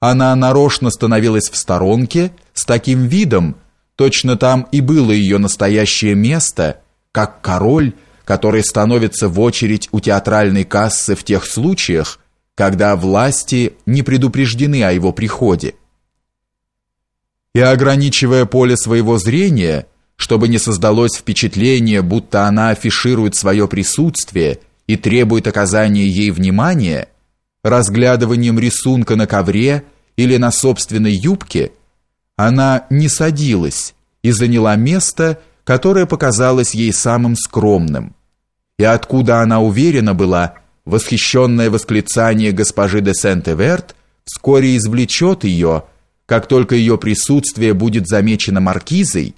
Она нарочно становилась в сторонке с таким видом, точно там и было ее настоящее место, как король, который становится в очередь у театральной кассы в тех случаях, когда власти не предупреждены о его приходе. И ограничивая поле своего зрения, чтобы не создалось впечатление, будто она афиширует свое присутствие и требует оказания ей внимания, разглядыванием рисунка на ковре или на собственной юбке, она не садилась и заняла место, которое показалось ей самым скромным, и откуда она уверена была, восхищенное восклицание госпожи де Сент-Эверт вскоре извлечет ее, как только ее присутствие будет замечено маркизой,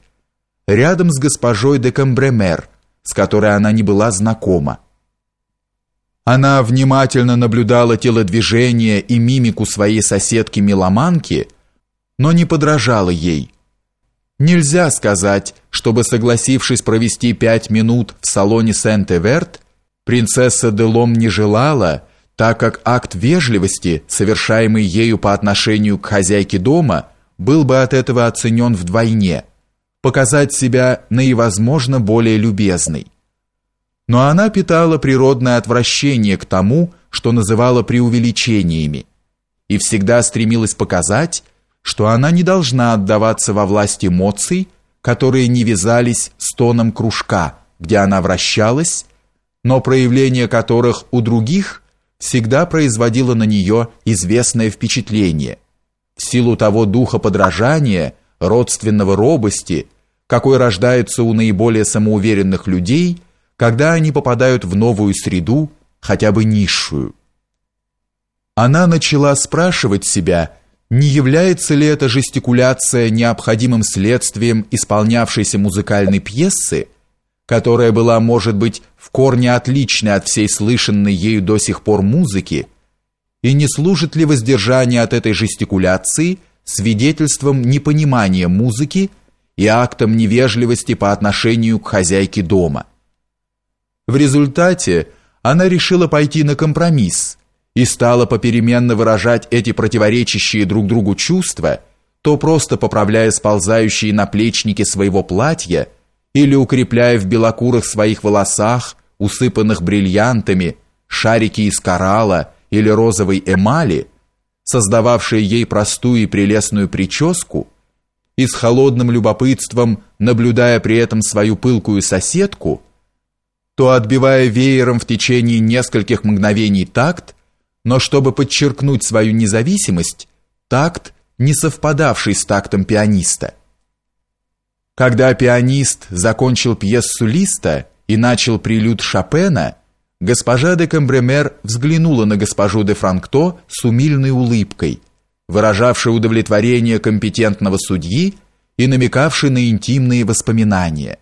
рядом с госпожой де Камбремер, с которой она не была знакома. Она внимательно наблюдала телодвижения и мимику своей соседки-меломанки, но не подражала ей. Нельзя сказать, чтобы, согласившись провести пять минут в салоне Сент-Эверт, принцесса Делом не желала, так как акт вежливости, совершаемый ею по отношению к хозяйке дома, был бы от этого оценен вдвойне, показать себя наивозможно более любезной но она питала природное отвращение к тому, что называла преувеличениями, и всегда стремилась показать, что она не должна отдаваться во власть эмоций, которые не вязались с тоном кружка, где она вращалась, но проявление которых у других всегда производило на нее известное впечатление, в силу того духа подражания, родственного робости, какой рождается у наиболее самоуверенных людей – когда они попадают в новую среду, хотя бы низшую. Она начала спрашивать себя, не является ли эта жестикуляция необходимым следствием исполнявшейся музыкальной пьесы, которая была, может быть, в корне отличной от всей слышанной ею до сих пор музыки, и не служит ли воздержание от этой жестикуляции свидетельством непонимания музыки и актом невежливости по отношению к хозяйке дома. В результате она решила пойти на компромисс и стала попеременно выражать эти противоречащие друг другу чувства, то просто поправляя сползающие наплечники своего платья или укрепляя в белокурых своих волосах, усыпанных бриллиантами, шарики из коралла или розовой эмали, создававшие ей простую и прелестную прическу, и с холодным любопытством, наблюдая при этом свою пылкую соседку, то отбивая веером в течение нескольких мгновений такт, но чтобы подчеркнуть свою независимость, такт, не совпадавший с тактом пианиста. Когда пианист закончил пьесу Листа и начал прелюд Шопена, госпожа де Камбремер взглянула на госпожу де Франкто с умильной улыбкой, выражавшей удовлетворение компетентного судьи и намекавшей на интимные воспоминания.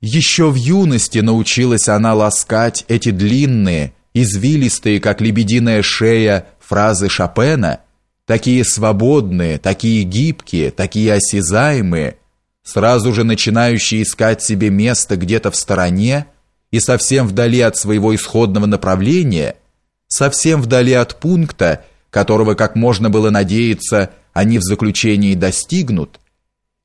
Еще в юности научилась она ласкать эти длинные, извилистые, как лебединая шея, фразы Шопена, такие свободные, такие гибкие, такие осязаемые, сразу же начинающие искать себе место где-то в стороне и совсем вдали от своего исходного направления, совсем вдали от пункта, которого, как можно было надеяться, они в заключении достигнут,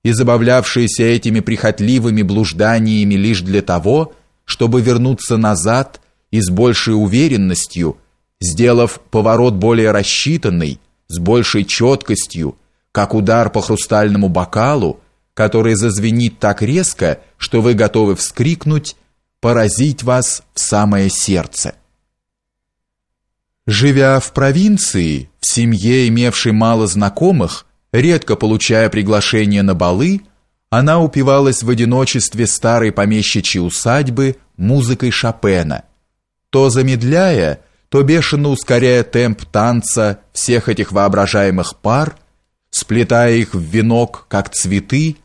и забавлявшиеся этими прихотливыми блужданиями лишь для того, чтобы вернуться назад и с большей уверенностью, сделав поворот более рассчитанный, с большей четкостью, как удар по хрустальному бокалу, который зазвенит так резко, что вы готовы вскрикнуть, поразить вас в самое сердце. Живя в провинции, в семье, имевшей мало знакомых, Редко получая приглашение на балы, она упивалась в одиночестве старой помещичьей усадьбы музыкой Шопена, то замедляя, то бешено ускоряя темп танца всех этих воображаемых пар, сплетая их в венок, как цветы,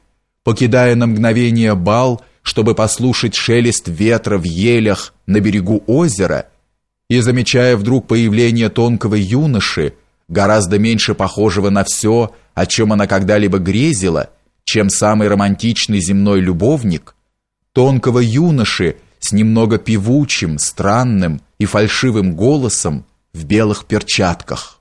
покидая на мгновение бал, чтобы послушать шелест ветра в елях на берегу озера, и замечая вдруг появление тонкого юноши, гораздо меньше похожего на все, о чем она когда-либо грезила, чем самый романтичный земной любовник, тонкого юноши с немного певучим, странным и фальшивым голосом в белых перчатках.